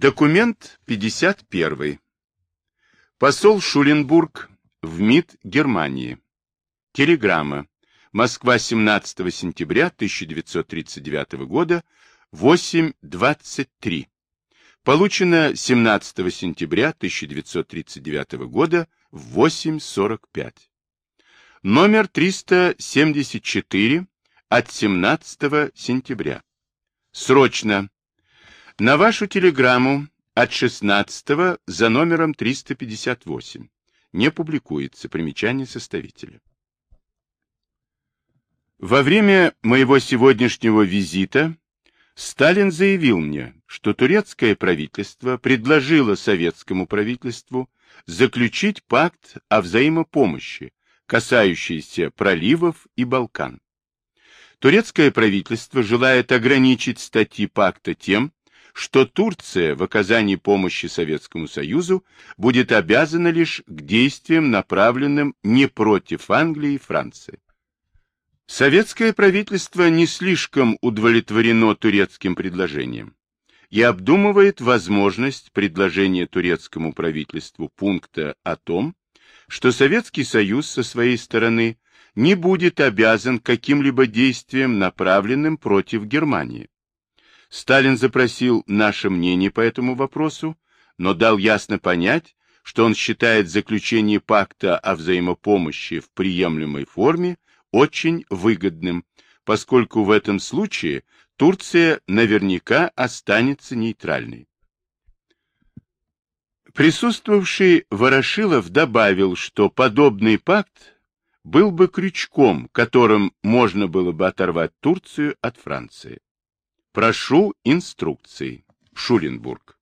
Документ 51. Посол Шуленбург в МИД Германии. Телеграмма. Москва, 17 сентября 1939 года, 8.23. Получено 17 сентября 1939 года в 8.45. Номер 374 от 17 сентября. Срочно. На вашу телеграмму от 16 за номером 358. Не публикуется. Примечание составителя. Во время моего сегодняшнего визита Сталин заявил мне, что турецкое правительство предложило советскому правительству заключить пакт о взаимопомощи, касающийся проливов и Балкан. Турецкое правительство желает ограничить статьи пакта тем, что Турция в оказании помощи Советскому Союзу будет обязана лишь к действиям, направленным не против Англии и Франции. Советское правительство не слишком удовлетворено турецким предложением и обдумывает возможность предложения турецкому правительству пункта о том, что Советский Союз со своей стороны не будет обязан каким-либо действием, направленным против Германии. Сталин запросил наше мнение по этому вопросу, но дал ясно понять, что он считает заключение пакта о взаимопомощи в приемлемой форме очень выгодным, поскольку в этом случае Турция наверняка останется нейтральной. Присутствовавший Ворошилов добавил, что подобный пакт был бы крючком, которым можно было бы оторвать Турцию от Франции. Прошу инструкций. Шуленбург.